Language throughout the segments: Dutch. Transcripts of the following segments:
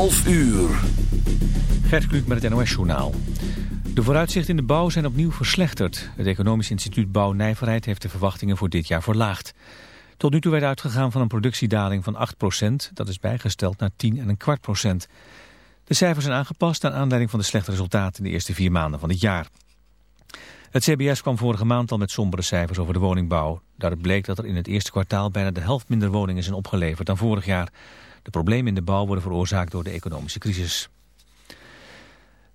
11 uur. Gert Kluk met het NOS-journaal. De vooruitzichten in de bouw zijn opnieuw verslechterd. Het Economisch Instituut Bouw Nijverheid heeft de verwachtingen voor dit jaar verlaagd. Tot nu toe werd uitgegaan van een productiedaling van 8% Dat is bijgesteld naar 10 en een kwart procent. De cijfers zijn aangepast aan aanleiding van de slechte resultaten in de eerste vier maanden van dit jaar. Het CBS kwam vorige maand al met sombere cijfers over de woningbouw. Daaruit bleek dat er in het eerste kwartaal bijna de helft minder woningen zijn opgeleverd dan vorig jaar. De problemen in de bouw worden veroorzaakt door de economische crisis.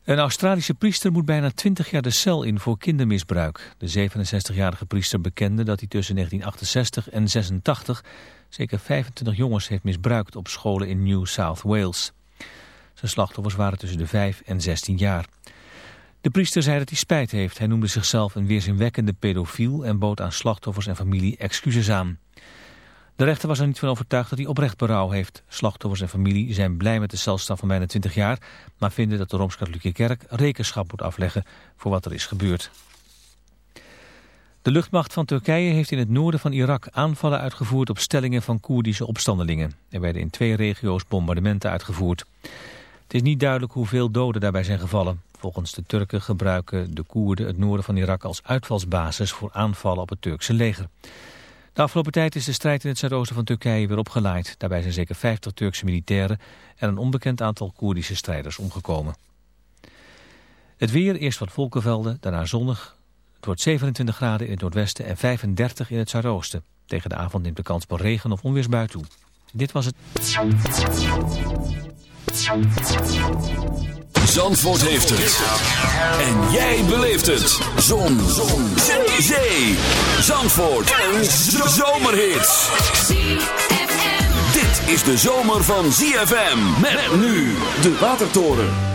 Een Australische priester moet bijna 20 jaar de cel in voor kindermisbruik. De 67-jarige priester bekende dat hij tussen 1968 en 86 zeker 25 jongens heeft misbruikt op scholen in New South Wales. Zijn slachtoffers waren tussen de 5 en 16 jaar. De priester zei dat hij spijt heeft. Hij noemde zichzelf een weerzinwekkende pedofiel en bood aan slachtoffers en familie excuses aan. De rechter was er niet van overtuigd dat hij oprecht berouw heeft. Slachtoffers en familie zijn blij met de celstraf van bijna 20 jaar... maar vinden dat de Rooms-Katholieke Kerk rekenschap moet afleggen voor wat er is gebeurd. De luchtmacht van Turkije heeft in het noorden van Irak aanvallen uitgevoerd op stellingen van Koerdische opstandelingen. Er werden in twee regio's bombardementen uitgevoerd. Het is niet duidelijk hoeveel doden daarbij zijn gevallen. Volgens de Turken gebruiken de Koerden het noorden van Irak als uitvalsbasis voor aanvallen op het Turkse leger. De afgelopen tijd is de strijd in het zuidoosten van Turkije weer opgeleid. Daarbij zijn zeker 50 Turkse militairen en een onbekend aantal Koerdische strijders omgekomen. Het weer, eerst wat wolkenvelden, daarna zonnig. Het wordt 27 graden in het noordwesten en 35 in het zuidoosten. Tegen de avond neemt de kans op regen of onweersbui toe. Dit was het. Zandvoort heeft het. En jij beleeft het. Zon. Zon. Zee. Zandvoort. Een zomerhit. Dit is de zomer van ZFM. Met nu de Watertoren.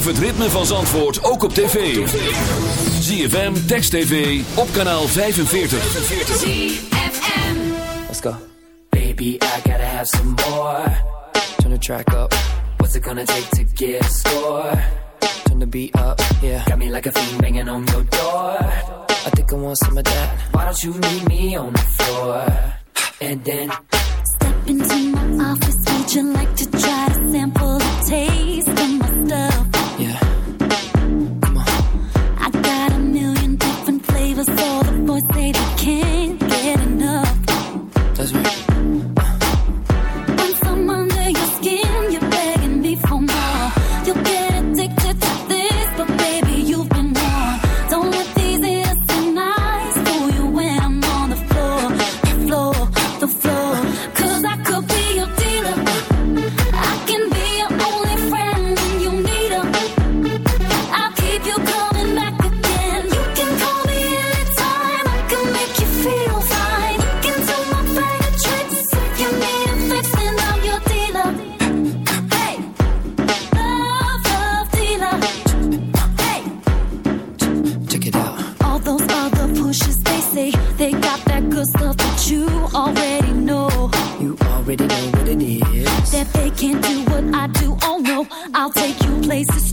Beleef het ritme van Zandvoort ook op tv. ZFM, Text TV, op kanaal 45. Let's go. Baby, I gotta have some more. Turn the track up. What's it gonna take to get score? Turn the beat up, yeah. Got me like a fiend banging on your door. I think I want some of that. Why don't you meet me on the floor? And then... Step into my office, would you like to try to sample the taste? can do what I do. Oh no, I'll take you places.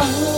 Oh.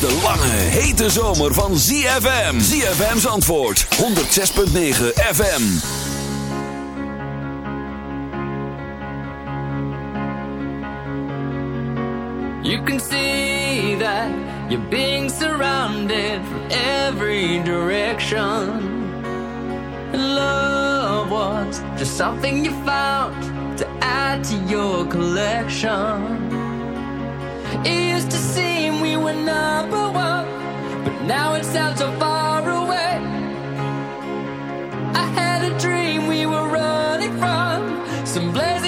de lange, hete zomer van ZFM. ZFM's antwoord, 106.9 FM. You can see that you're being surrounded from every direction. Love was just something you found to add to your collection. Used to seem we were number one, but now it sounds so far away. I had a dream we were running from some blazing.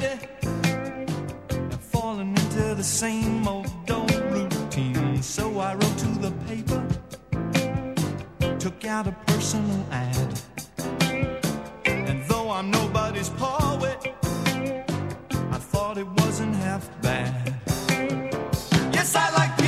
lady. I've falling into the same old dull routine. So I wrote to the paper, took out a personal ad. And though I'm nobody's poet, I thought it wasn't half bad. Yes, I like people.